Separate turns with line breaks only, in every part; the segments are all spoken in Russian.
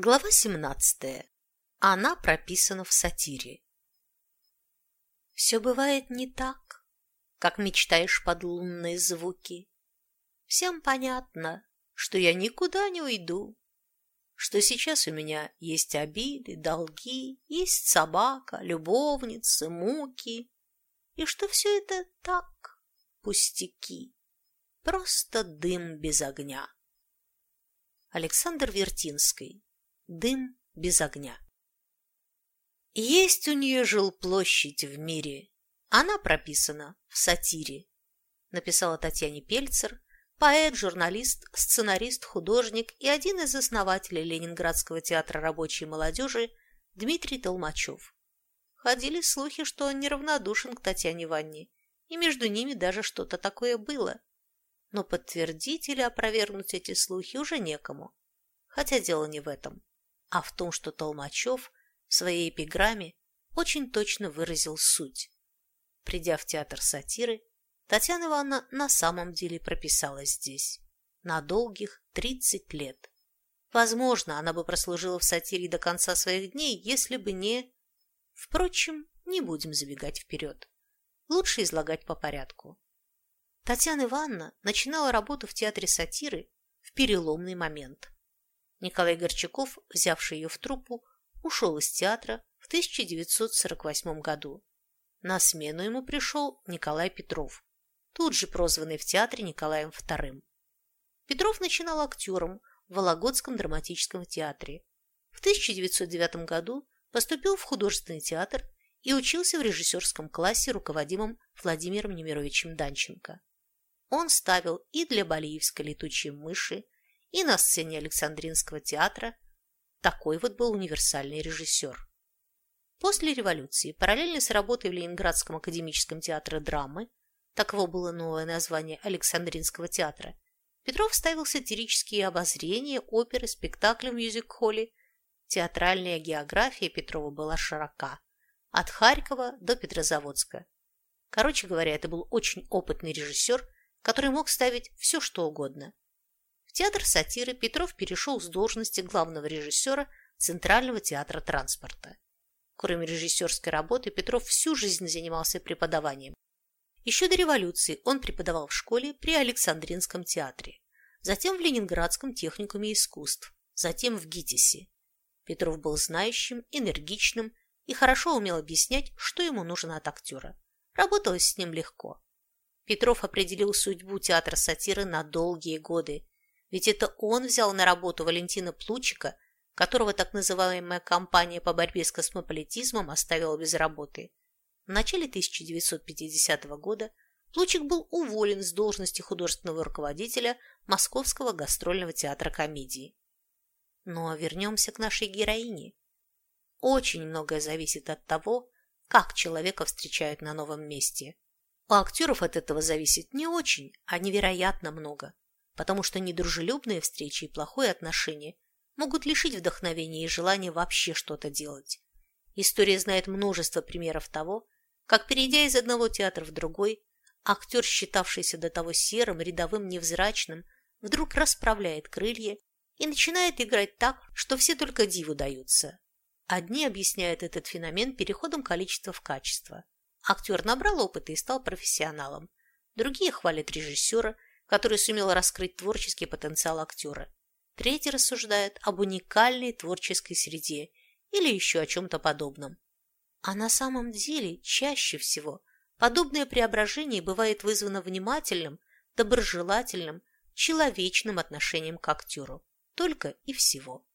Глава 17. Она прописана в сатире. Все бывает не так, как мечтаешь под лунные звуки. Всем понятно, что я никуда не уйду, что сейчас у меня есть обиды, долги, есть собака, любовницы, муки, и что все это так, пустяки, просто дым без огня. Александр Вертинский Дым без огня. Есть у нее жилплощадь в мире. Она прописана в сатире. Написала Татьяне Пельцер, поэт, журналист, сценарист, художник и один из основателей Ленинградского театра рабочей молодежи Дмитрий Толмачев. Ходили слухи, что он неравнодушен к Татьяне Ванне, и между ними даже что-то такое было. Но подтвердить или опровергнуть эти слухи уже некому. Хотя дело не в этом а в том, что Толмачев в своей эпиграмме очень точно выразил суть. Придя в театр сатиры, Татьяна Ивановна на самом деле прописалась здесь на долгих 30 лет. Возможно, она бы прослужила в сатире до конца своих дней, если бы не... Впрочем, не будем забегать вперед. Лучше излагать по порядку. Татьяна Ивановна начинала работу в театре сатиры в переломный момент. Николай Горчаков, взявший ее в труппу, ушел из театра в 1948 году. На смену ему пришел Николай Петров, тут же прозванный в театре Николаем II. Петров начинал актером в Вологодском драматическом театре. В 1909 году поступил в художественный театр и учился в режиссерском классе, руководимом Владимиром Немировичем Данченко. Он ставил и для Балиевской летучей мыши, и на сцене Александринского театра. Такой вот был универсальный режиссер. После революции, параллельно с работой в Ленинградском академическом театре драмы, таково было новое название Александринского театра, Петров ставил сатирические обозрения, оперы, спектакли в мюзик-холле. Театральная география Петрова была широка, от Харькова до Петрозаводска. Короче говоря, это был очень опытный режиссер, который мог ставить все, что угодно – театр сатиры Петров перешел с должности главного режиссера Центрального театра транспорта. Кроме режиссерской работы, Петров всю жизнь занимался преподаванием. Еще до революции он преподавал в школе при Александринском театре, затем в Ленинградском техникуме искусств, затем в ГИТИСе. Петров был знающим, энергичным и хорошо умел объяснять, что ему нужно от актера. Работалось с ним легко. Петров определил судьбу театра сатиры на долгие годы ведь это он взял на работу Валентина Плучика, которого так называемая компания по борьбе с космополитизмом оставила без работы. В начале 1950 года Плучик был уволен с должности художественного руководителя Московского гастрольного театра комедии. Но вернемся к нашей героине. Очень многое зависит от того, как человека встречают на новом месте. У актеров от этого зависит не очень, а невероятно много потому что недружелюбные встречи и плохое отношение могут лишить вдохновения и желания вообще что-то делать. История знает множество примеров того, как, перейдя из одного театра в другой, актер, считавшийся до того серым, рядовым, невзрачным, вдруг расправляет крылья и начинает играть так, что все только диву даются. Одни объясняют этот феномен переходом количества в качество. Актер набрал опыта и стал профессионалом. Другие хвалят режиссера – который сумел раскрыть творческий потенциал актера. Третий рассуждает об уникальной творческой среде или еще о чем-то подобном. А на самом деле, чаще всего, подобное преображение бывает вызвано внимательным, доброжелательным, человечным отношением к актеру. Только и всего.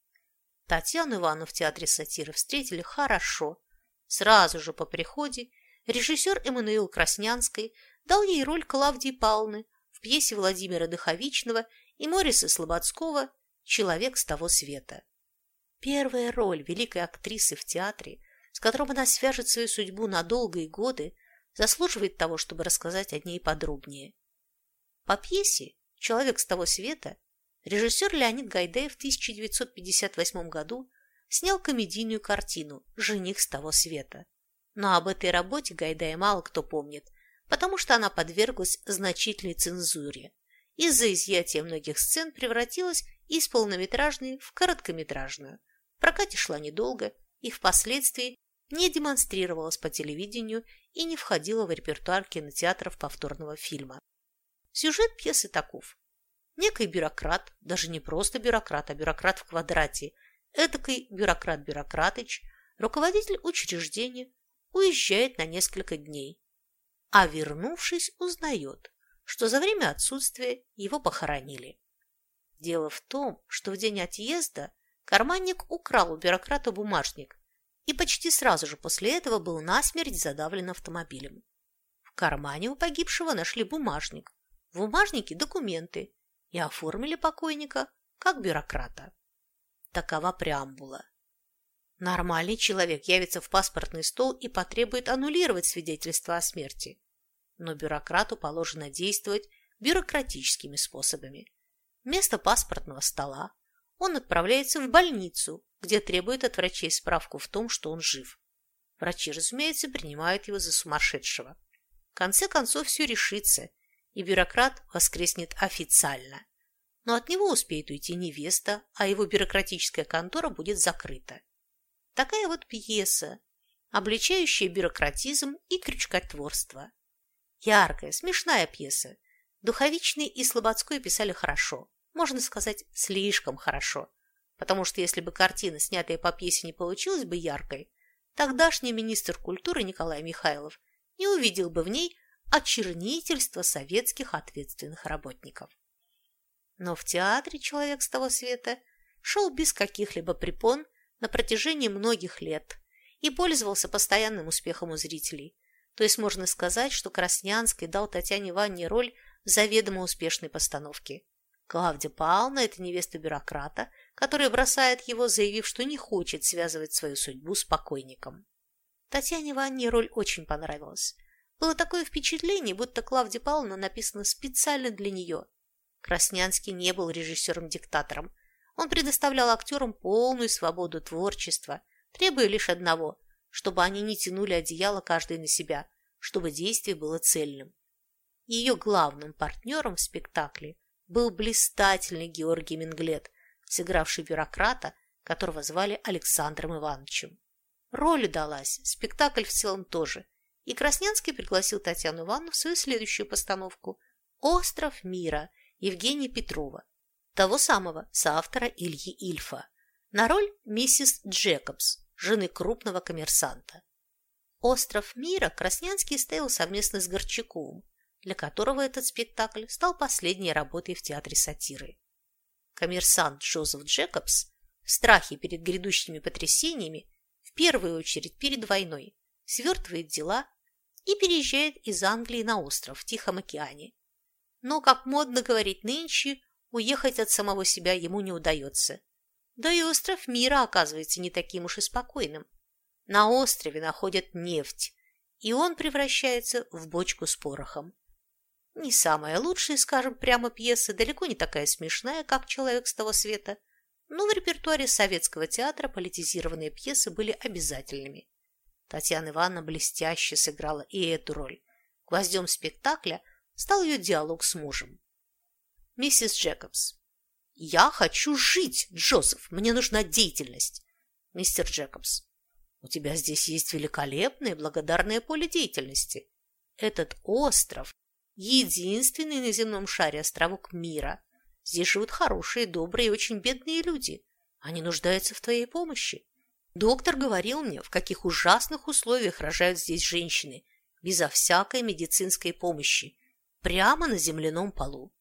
Татьяну Ивановну в театре сатиры встретили хорошо. Сразу же по приходе режиссер Эммануил Краснянский дал ей роль Клавдии Павловны пьесе Владимира Дыховичного и Мориса Слободского «Человек с того света». Первая роль великой актрисы в театре, с которым она свяжет свою судьбу на долгие годы, заслуживает того, чтобы рассказать о ней подробнее. По пьесе «Человек с того света» режиссер Леонид Гайдай в 1958 году снял комедийную картину «Жених с того света». Но об этой работе Гайдая мало кто помнит, потому что она подверглась значительной цензуре. Из-за изъятия многих сцен превратилась из полнометражной в короткометражную, прокате шла недолго и впоследствии не демонстрировалась по телевидению и не входила в репертуар кинотеатров повторного фильма. Сюжет пьесы таков. Некий бюрократ, даже не просто бюрократ, а бюрократ в квадрате, эдакий бюрократ-бюрократыч, руководитель учреждения, уезжает на несколько дней, а вернувшись, узнает, что за время отсутствия его похоронили. Дело в том, что в день отъезда карманник украл у бюрократа бумажник и почти сразу же после этого был насмерть задавлен автомобилем. В кармане у погибшего нашли бумажник, в бумажнике документы и оформили покойника как бюрократа. Такова преамбула. Нормальный человек явится в паспортный стол и потребует аннулировать свидетельство о смерти. Но бюрократу положено действовать бюрократическими способами. Вместо паспортного стола он отправляется в больницу, где требует от врачей справку в том, что он жив. Врачи, разумеется, принимают его за сумасшедшего. В конце концов, все решится, и бюрократ воскреснет официально. Но от него успеет уйти невеста, а его бюрократическая контора будет закрыта. Такая вот пьеса, обличающая бюрократизм и крючкотворство. Яркая, смешная пьеса. Духовичный и Слободской писали хорошо, можно сказать, слишком хорошо, потому что если бы картина, снятая по пьесе, не получилась бы яркой, тогдашний министр культуры Николай Михайлов не увидел бы в ней очернительство советских ответственных работников. Но в театре «Человек с того света» шел без каких-либо препон на протяжении многих лет и пользовался постоянным успехом у зрителей. То есть можно сказать, что Краснянский дал Татьяне Ванне роль в заведомо успешной постановке. Клавдия Павловна – это невеста бюрократа, которая бросает его, заявив, что не хочет связывать свою судьбу с покойником. Татьяне Ванне роль очень понравилась. Было такое впечатление, будто Клавдия Павловна написана специально для нее. Краснянский не был режиссером-диктатором, он предоставлял актерам полную свободу творчества, требуя лишь одного, чтобы они не тянули одеяло каждый на себя, чтобы действие было цельным. Ее главным партнером в спектакле был блистательный Георгий Менглет, сыгравший бюрократа, которого звали Александром Ивановичем. Роль удалась, спектакль в целом тоже, и Краснянский пригласил Татьяну Ивановну в свою следующую постановку «Остров мира» Евгения Петрова, того самого соавтора Ильи Ильфа, на роль миссис Джекобс, жены крупного коммерсанта. «Остров мира» Краснянский ставил совместно с Горчаковым, для которого этот спектакль стал последней работой в театре сатиры. Коммерсант Джозеф Джекобс в страхе перед грядущими потрясениями, в первую очередь перед войной, свертывает дела и переезжает из Англии на остров в Тихом океане. Но, как модно говорить нынче, уехать от самого себя ему не удается. Да и остров мира оказывается не таким уж и спокойным. На острове находят нефть, и он превращается в бочку с порохом. Не самая лучшая, скажем прямо, пьеса, далеко не такая смешная, как «Человек с того света», но в репертуаре советского театра политизированные пьесы были обязательными. Татьяна Ивановна блестяще сыграла и эту роль. Гвоздем спектакля стал ее диалог с мужем. Миссис Джекобс. «Я хочу жить, Джозеф. Мне нужна деятельность». Мистер Джекобс. «У тебя здесь есть великолепное благодарное поле деятельности. Этот остров – единственный на земном шаре островок мира. Здесь живут хорошие, добрые и очень бедные люди. Они нуждаются в твоей помощи. Доктор говорил мне, в каких ужасных условиях рожают здесь женщины, безо всякой медицинской помощи, прямо на земляном полу.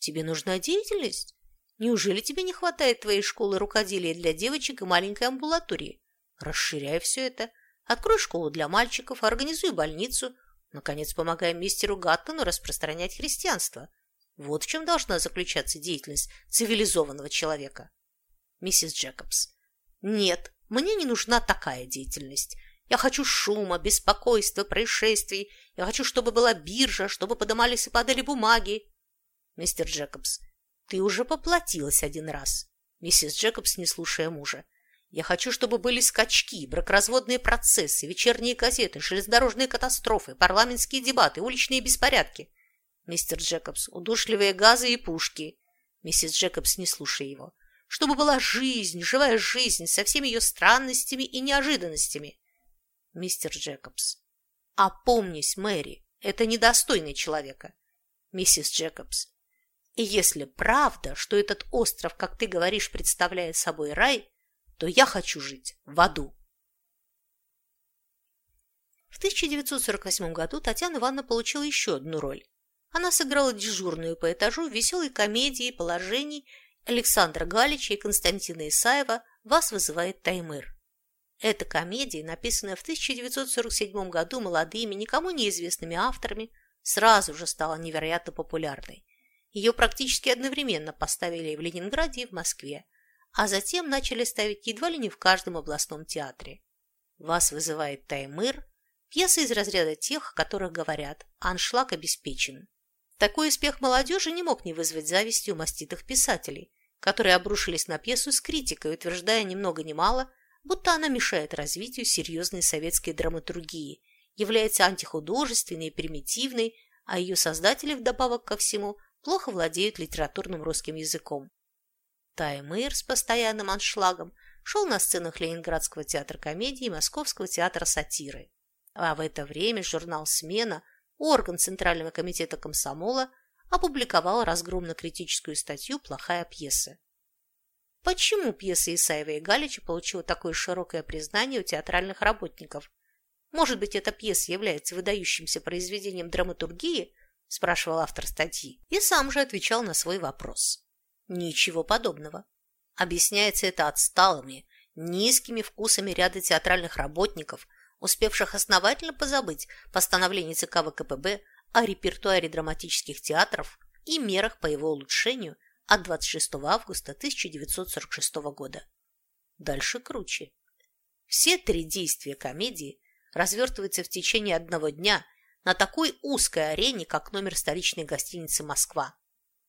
Тебе нужна деятельность? Неужели тебе не хватает твоей школы рукоделия для девочек и маленькой амбулатории? Расширяй все это. Открой школу для мальчиков, организуй больницу. Наконец, помогай мистеру Гаттону распространять христианство. Вот в чем должна заключаться деятельность цивилизованного человека. Миссис Джекобс. Нет, мне не нужна такая деятельность. Я хочу шума, беспокойства, происшествий. Я хочу, чтобы была биржа, чтобы подымались и падали бумаги. Мистер Джекобс, ты уже поплатилась один раз. Миссис Джекобс, не слушая мужа. Я хочу, чтобы были скачки, бракоразводные процессы, вечерние газеты, железнодорожные катастрофы, парламентские дебаты, уличные беспорядки. Мистер Джекобс, удушливые газы и пушки. Миссис Джекобс, не слушая его. чтобы была жизнь, живая жизнь со всеми ее странностями и неожиданностями. Мистер Джекобс. Опомнись, Мэри, это недостойный человека. Миссис Джекобс. И если правда, что этот остров, как ты говоришь, представляет собой рай, то я хочу жить в аду. В 1948 году Татьяна Ивановна получила еще одну роль. Она сыграла дежурную по этажу в веселой комедии положений Александра Галича и Константина Исаева «Вас вызывает Таймыр». Эта комедия, написанная в 1947 году молодыми, никому неизвестными авторами, сразу же стала невероятно популярной. Ее практически одновременно поставили в Ленинграде, и в Москве, а затем начали ставить едва ли не в каждом областном театре. «Вас вызывает Таймыр» – пьеса из разряда тех, о которых говорят «аншлаг обеспечен». Такой успех молодежи не мог не вызвать зависти у маститых писателей, которые обрушились на пьесу с критикой, утверждая ни много ни мало, будто она мешает развитию серьезной советской драматургии, является антихудожественной и примитивной, а ее создатели, вдобавок ко всему, плохо владеют литературным русским языком. Таймыр с постоянным аншлагом шел на сценах Ленинградского театра комедии и Московского театра сатиры. А в это время журнал «Смена» орган Центрального комитета комсомола опубликовал разгромно-критическую статью «Плохая пьеса». Почему пьеса Исаева и Галича получила такое широкое признание у театральных работников? Может быть, эта пьеса является выдающимся произведением драматургии? Спрашивал автор статьи, и сам же отвечал на свой вопрос. Ничего подобного. Объясняется это отсталыми, низкими вкусами ряда театральных работников – успевших основательно позабыть постановление ЦК ВКПБ о репертуаре драматических театров и мерах по его улучшению от 26 августа 1946 года. Дальше круче. Все три действия комедии развертываются в течение одного дня на такой узкой арене, как номер столичной гостиницы «Москва».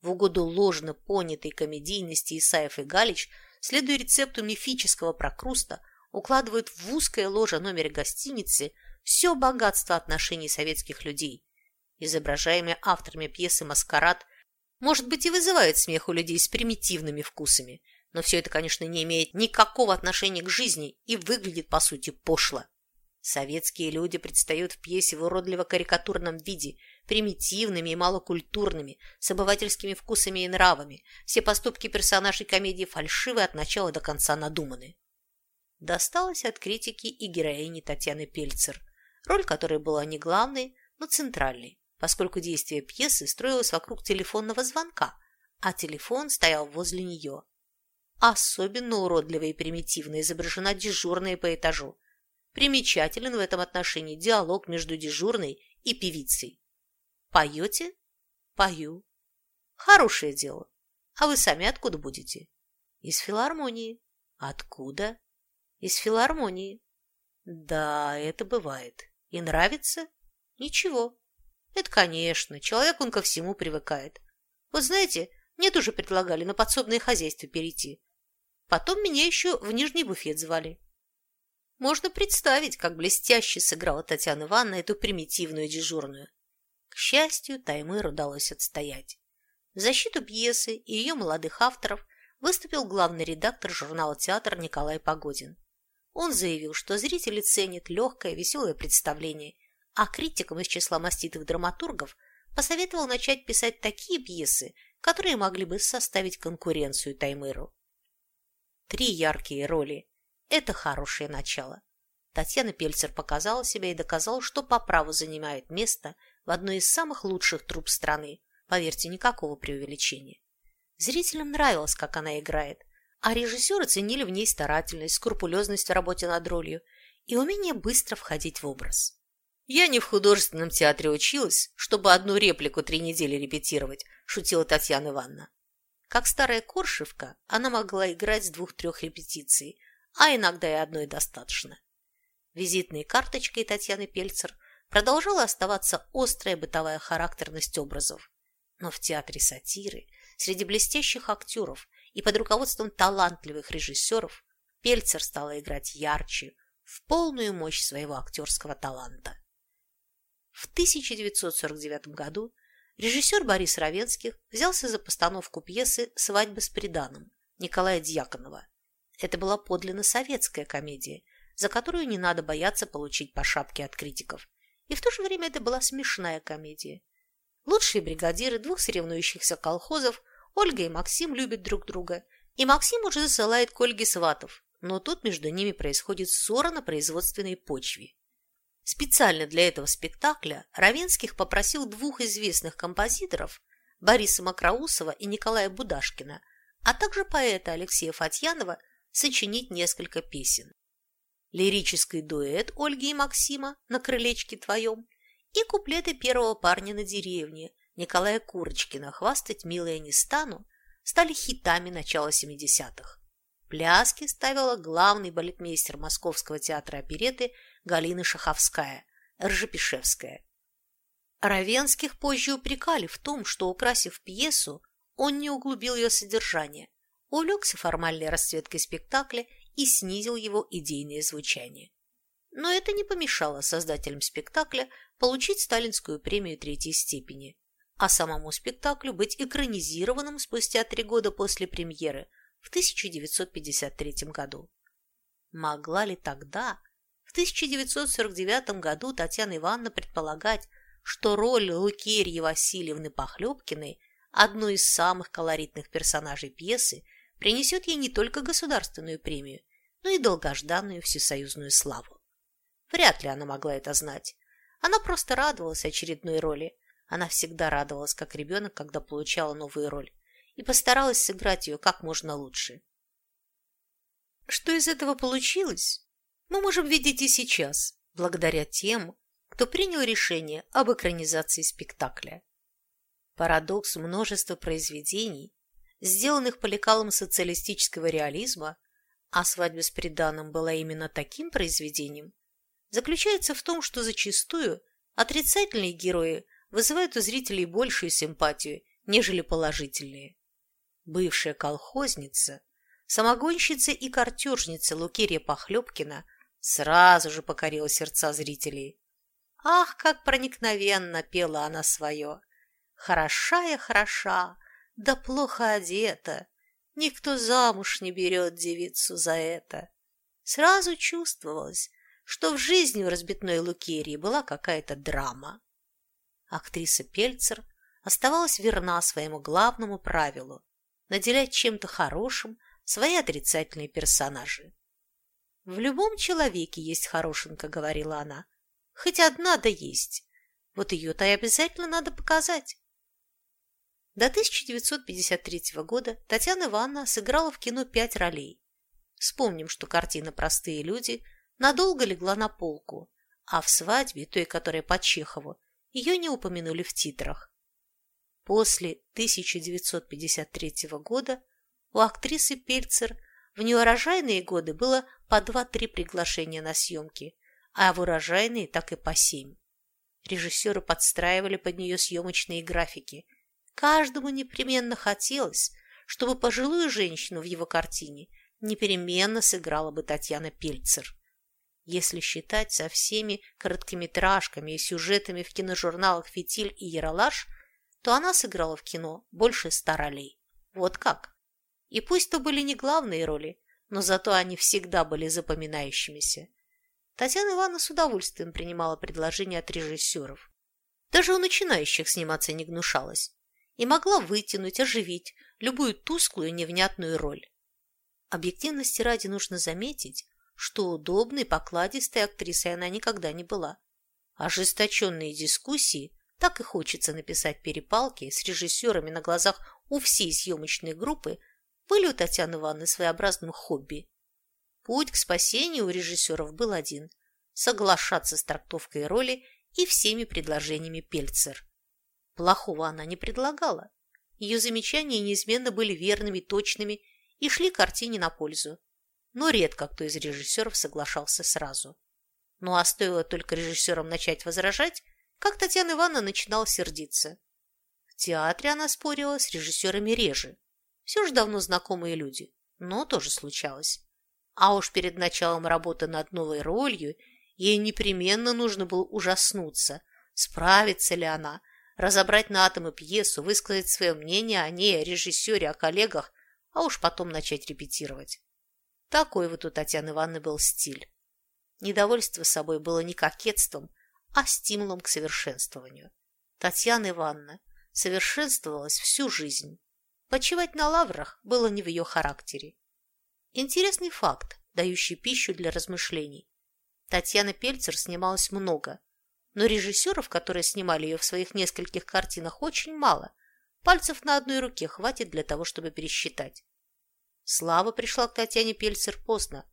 В угоду ложно понятой комедийности Исаев и Галич, следуя рецепту мифического прокруста, укладывают в узкое ложе номера гостиницы все богатство отношений советских людей. Изображаемый авторами пьесы «Маскарад» может быть и вызывает смех у людей с примитивными вкусами, но все это, конечно, не имеет никакого отношения к жизни и выглядит, по сути, пошло. Советские люди предстают в пьесе в уродливо-карикатурном виде, примитивными и малокультурными, с обывательскими вкусами и нравами. Все поступки персонажей комедии фальшивы от начала до конца надуманы досталось от критики и героини Татьяны Пельцер, роль которой была не главной, но центральной, поскольку действие пьесы строилось вокруг телефонного звонка, а телефон стоял возле нее. Особенно уродливо и примитивно изображена дежурная по этажу. Примечателен в этом отношении диалог между дежурной и певицей. «Поете?» «Пою». «Хорошее дело. А вы сами откуда будете?» «Из филармонии». «Откуда?» Из филармонии. Да, это бывает. И нравится? Ничего. Это, конечно, человек он ко всему привыкает. Вот знаете, мне тоже предлагали на подсобное хозяйство перейти. Потом меня еще в нижний буфет звали. Можно представить, как блестяще сыграла Татьяна Ивановна эту примитивную дежурную. К счастью, Таймыр удалось отстоять. В защиту пьесы и ее молодых авторов выступил главный редактор журнала «Театр» Николай Погодин. Он заявил, что зрители ценят легкое, веселое представление, а критикам из числа маститых драматургов посоветовал начать писать такие пьесы, которые могли бы составить конкуренцию Таймыру. Три яркие роли – это хорошее начало. Татьяна Пельцер показала себя и доказала, что по праву занимает место в одной из самых лучших труп страны. Поверьте, никакого преувеличения. Зрителям нравилось, как она играет, а режиссеры ценили в ней старательность, скрупулезность в работе над ролью и умение быстро входить в образ. «Я не в художественном театре училась, чтобы одну реплику три недели репетировать», – шутила Татьяна Ивановна. Как старая Коршевка, она могла играть с двух-трех репетиций, а иногда и одной достаточно. Визитной карточкой Татьяны Пельцер продолжала оставаться острая бытовая характерность образов. Но в театре сатиры, среди блестящих актеров и под руководством талантливых режиссеров Пельцер стала играть ярче, в полную мощь своего актерского таланта. В 1949 году режиссер Борис Равенских взялся за постановку пьесы «Свадьба с приданым», Николая Дьяконова. Это была подлинно советская комедия, за которую не надо бояться получить по шапке от критиков. И в то же время это была смешная комедия. Лучшие бригадиры двух соревнующихся колхозов Ольга и Максим любят друг друга, и Максим уже засылает к Ольге сватов, но тут между ними происходит ссора на производственной почве. Специально для этого спектакля Равенских попросил двух известных композиторов Бориса Макроусова и Николая Будашкина, а также поэта Алексея Фатьянова сочинить несколько песен. Лирический дуэт Ольги и Максима «На крылечке твоем» и куплеты первого парня на деревне Николая Курочкина «Хвастать милая не стану» стали хитами начала 70-х. Пляски ставила главный балетмейстер Московского театра опереты Галина Шаховская, Ржепишевская. Равенских позже упрекали в том, что, украсив пьесу, он не углубил ее содержание, увлекся формальной расцветкой спектакля и снизил его идейное звучание. Но это не помешало создателям спектакля получить сталинскую премию третьей степени, а самому спектаклю быть экранизированным спустя три года после премьеры – в 1953 году. Могла ли тогда, в 1949 году, Татьяна Ивановна предполагать, что роль Лукерьи Васильевны Похлебкиной, одной из самых колоритных персонажей пьесы, принесет ей не только государственную премию, но и долгожданную всесоюзную славу. Вряд ли она могла это знать. Она просто радовалась очередной роли. Она всегда радовалась, как ребенок, когда получала новую роль и постаралась сыграть ее как можно лучше. Что из этого получилось, мы можем видеть и сейчас, благодаря тем, кто принял решение об экранизации спектакля. Парадокс множества произведений, сделанных по лекалам социалистического реализма, а «Свадьба с приданым» была именно таким произведением, заключается в том, что зачастую отрицательные герои вызывают у зрителей большую симпатию, нежели положительные. Бывшая колхозница, самогонщица и картежница Лукерия Похлебкина сразу же покорила сердца зрителей. Ах, как проникновенно пела она свое! Хороша я хороша, да плохо одета, Никто замуж не берет девицу за это. Сразу чувствовалось, что в жизни у разбитной Лукерии была какая-то драма. Актриса Пельцер оставалась верна своему главному правилу наделять чем-то хорошим свои отрицательные персонажи. «В любом человеке есть хорошенка», — говорила она. «Хоть одна да есть. Вот ее-то и обязательно надо показать». До 1953 года Татьяна Ивановна сыграла в кино пять ролей. Вспомним, что картина «Простые люди» надолго легла на полку, а в «Свадьбе», той, которая по Чехову, ее не упомянули в титрах. После 1953 года у актрисы Пельцер в неурожайные годы было по 2-3 приглашения на съемки, а в урожайные так и по 7. Режиссеры подстраивали под нее съемочные графики. Каждому непременно хотелось, чтобы пожилую женщину в его картине непременно сыграла бы Татьяна Пельцер. Если считать со всеми короткометражками и сюжетами в киножурналах «Фитиль» и «Яралаш», то она сыграла в кино больше ста ролей. Вот как. И пусть то были не главные роли, но зато они всегда были запоминающимися. Татьяна Ивановна с удовольствием принимала предложения от режиссеров. Даже у начинающих сниматься не гнушалась и могла вытянуть, оживить любую тусклую невнятную роль. Объективности ради нужно заметить, что удобной, покладистой актрисой она никогда не была. Ожесточенные дискуссии так и хочется написать перепалки с режиссерами на глазах у всей съемочной группы были у Татьяны Ивановны своеобразным хобби. Путь к спасению у режиссеров был один – соглашаться с трактовкой роли и всеми предложениями Пельцер. Плохого она не предлагала. Ее замечания неизменно были верными, точными и шли картине на пользу. Но редко кто из режиссеров соглашался сразу. Ну а стоило только режиссерам начать возражать, как Татьяна Ивановна начинала сердиться. В театре она спорила с режиссерами реже. Все же давно знакомые люди, но тоже случалось. А уж перед началом работы над новой ролью ей непременно нужно было ужаснуться, справится ли она, разобрать на атомы пьесу, высказать свое мнение о ней, о режиссере, о коллегах, а уж потом начать репетировать. Такой вот у Татьяны Ивановны был стиль. Недовольство собой было не кокетством, а стимулом к совершенствованию. Татьяна Ивановна совершенствовалась всю жизнь. Почивать на лаврах было не в ее характере. Интересный факт, дающий пищу для размышлений. Татьяна Пельцер снималась много, но режиссеров, которые снимали ее в своих нескольких картинах, очень мало. Пальцев на одной руке хватит для того, чтобы пересчитать. Слава пришла к Татьяне Пельцер поздно,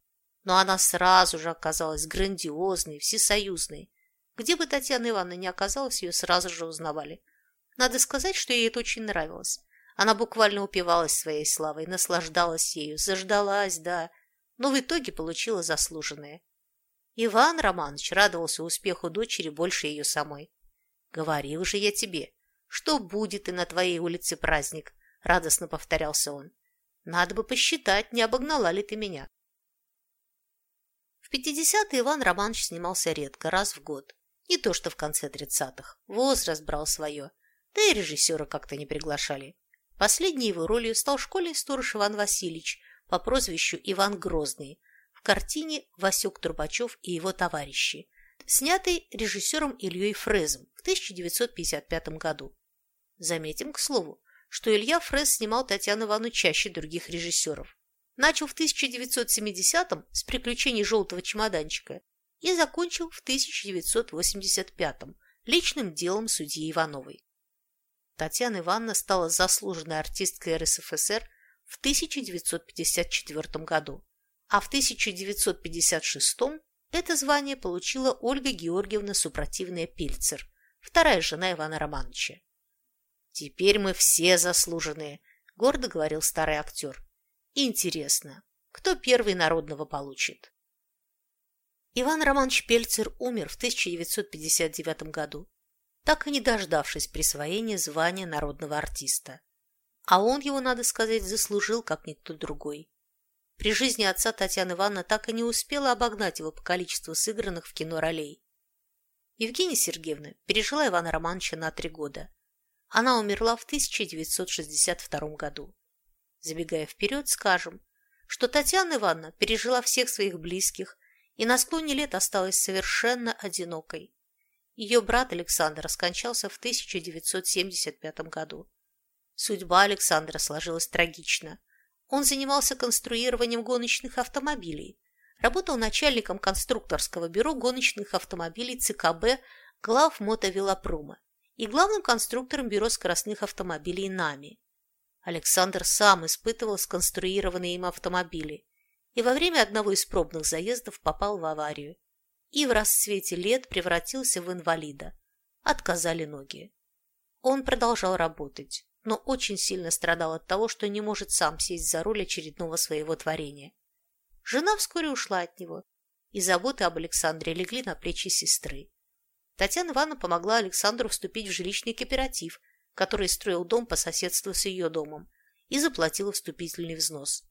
но она сразу же оказалась грандиозной, всесоюзной. Где бы Татьяна Ивановна ни оказалась, ее сразу же узнавали. Надо сказать, что ей это очень нравилось. Она буквально упивалась своей славой, наслаждалась ею, заждалась, да, но в итоге получила заслуженное. Иван Романович радовался успеху дочери больше ее самой. «Говорил же я тебе, что будет и на твоей улице праздник», — радостно повторялся он. «Надо бы посчитать, не обогнала ли ты меня». В 50-е Иван Романович снимался редко, раз в год. Не то что в конце 30-х. Возраст брал свое. Да и режиссера как-то не приглашали. Последней его ролью стал школьный сторож Иван Васильевич по прозвищу Иван Грозный картине «Васек Трубачев и его товарищи», снятой режиссером Ильей Фрезом в 1955 году. Заметим, к слову, что Илья Фрез снимал Татьяну Ивановну чаще других режиссеров. Начал в 1970-м с «Приключений желтого чемоданчика» и закончил в 1985-м личным делом судьи Ивановой. Татьяна Ивановна стала заслуженной артисткой РСФСР в 1954 году, а в 1956 это звание получила Ольга Георгиевна Супротивная Пельцер, вторая жена Ивана Романовича. «Теперь мы все заслуженные», – гордо говорил старый актер. Интересно, кто первый народного получит? Иван Романович Пельцер умер в 1959 году, так и не дождавшись присвоения звания народного артиста. А он его, надо сказать, заслужил, как никто другой. При жизни отца Татьяна Ивановна так и не успела обогнать его по количеству сыгранных в кино ролей. Евгения Сергеевна пережила Ивана Романовича на три года. Она умерла в 1962 году. Забегая вперед, скажем, что Татьяна Ивановна пережила всех своих близких и на склоне лет осталась совершенно одинокой. Ее брат Александр скончался в 1975 году. Судьба Александра сложилась трагично. Он занимался конструированием гоночных автомобилей, работал начальником конструкторского бюро гоночных автомобилей ЦКБ глав мотовелопрома и главным конструктором бюро скоростных автомобилей НАМИ. Александр сам испытывал сконструированные им автомобили и во время одного из пробных заездов попал в аварию и в расцвете лет превратился в инвалида. Отказали ноги. Он продолжал работать, но очень сильно страдал от того, что не может сам сесть за руль очередного своего творения. Жена вскоре ушла от него, и заботы об Александре легли на плечи сестры. Татьяна Ивановна помогла Александру вступить в жилищный кооператив, который строил дом по соседству с ее домом, и заплатила вступительный взнос.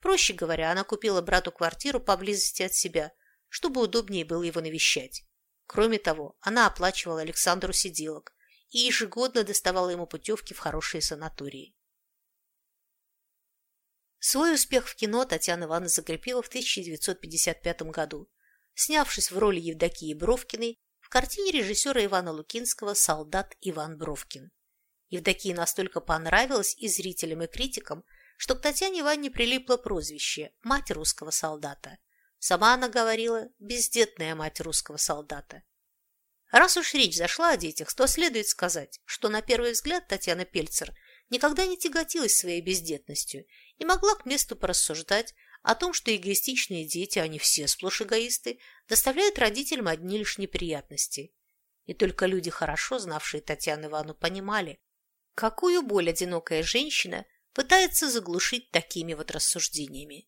Проще говоря, она купила брату квартиру поблизости от себя, чтобы удобнее было его навещать. Кроме того, она оплачивала Александру сиделок и ежегодно доставала ему путевки в хорошие санатории. Свой успех в кино Татьяна Ивановна закрепила в 1955 году, снявшись в роли Евдокии Бровкиной в картине режиссера Ивана Лукинского «Солдат Иван Бровкин». Евдокии настолько понравилось и зрителям, и критикам, что к Татьяне Ивановне прилипло прозвище «мать русского солдата». Сама она говорила «бездетная мать русского солдата». Раз уж речь зашла о детях, то следует сказать, что на первый взгляд Татьяна Пельцер никогда не тяготилась своей бездетностью и могла к месту порассуждать о том, что эгоистичные дети, они все сплошь эгоисты, доставляют родителям одни лишь неприятности. И только люди, хорошо знавшие Татьяну Ивановну, понимали, Какую боль одинокая женщина пытается заглушить такими вот рассуждениями?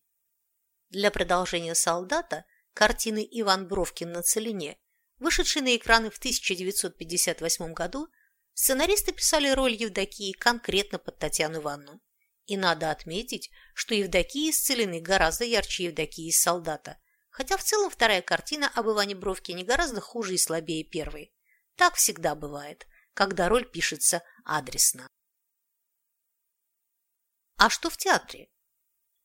Для продолжения «Солдата» картины Иван Бровкин на целине, вышедшей на экраны в 1958 году, сценаристы писали роль Евдокии конкретно под Татьяну Ивановну. И надо отметить, что Евдокия из целины гораздо ярче Евдокии из «Солдата», хотя в целом вторая картина об Иване Бровкине гораздо хуже и слабее первой. Так всегда бывает – когда роль пишется адресно. А что в театре?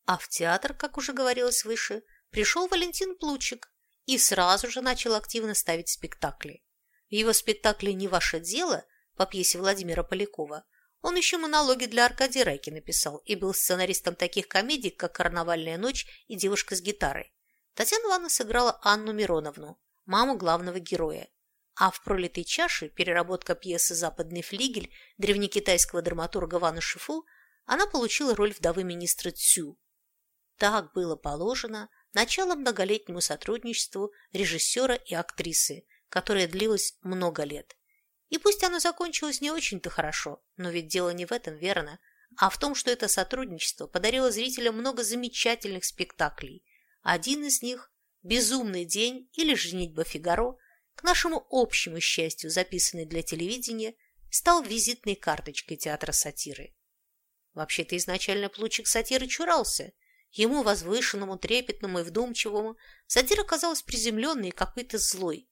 А в театр, как уже говорилось выше, пришел Валентин Плучик и сразу же начал активно ставить спектакли. В его спектакле «Не ваше дело» по пьесе Владимира Полякова он еще монологи для Аркадия Райки написал и был сценаристом таких комедий, как «Карнавальная ночь» и «Девушка с гитарой». Татьяна Ивановна сыграла Анну Мироновну, маму главного героя. А в «Пролитой чаше» переработка пьесы «Западный флигель» древнекитайского драматурга Вана Шифу она получила роль вдовы министра Цю. Так было положено начало многолетнему сотрудничеству режиссера и актрисы, которое длилось много лет. И пусть оно закончилось не очень-то хорошо, но ведь дело не в этом, верно, а в том, что это сотрудничество подарило зрителям много замечательных спектаклей. Один из них «Безумный день» или «Женитьба Фигаро», к нашему общему счастью, записанный для телевидения, стал визитной карточкой театра сатиры. Вообще-то изначально Плучик сатиры чурался. Ему, возвышенному, трепетному и вдумчивому, сатира казалась приземленной и какой-то злой.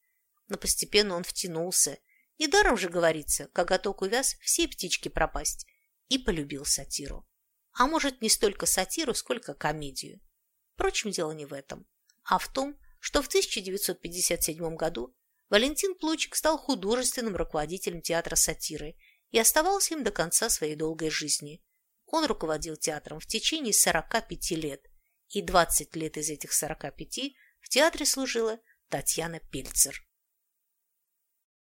Но постепенно он втянулся. Недаром же говорится, коготок увяз, все птички пропасть. И полюбил сатиру. А может, не столько сатиру, сколько комедию. Впрочем, дело не в этом, а в том, что в 1957 году Валентин Плучик стал художественным руководителем театра сатиры и оставался им до конца своей долгой жизни. Он руководил театром в течение 45 лет, и 20 лет из этих 45 в театре служила Татьяна Пельцер.